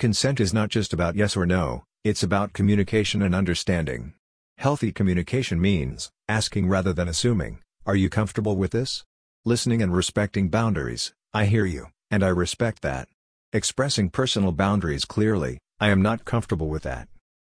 Consent is not just about yes or no, it's about communication and understanding. Healthy communication means asking rather than assuming, Are you comfortable with this? Listening and respecting boundaries, I hear you, and I respect that. Expressing personal boundaries clearly, I am not comfortable with that.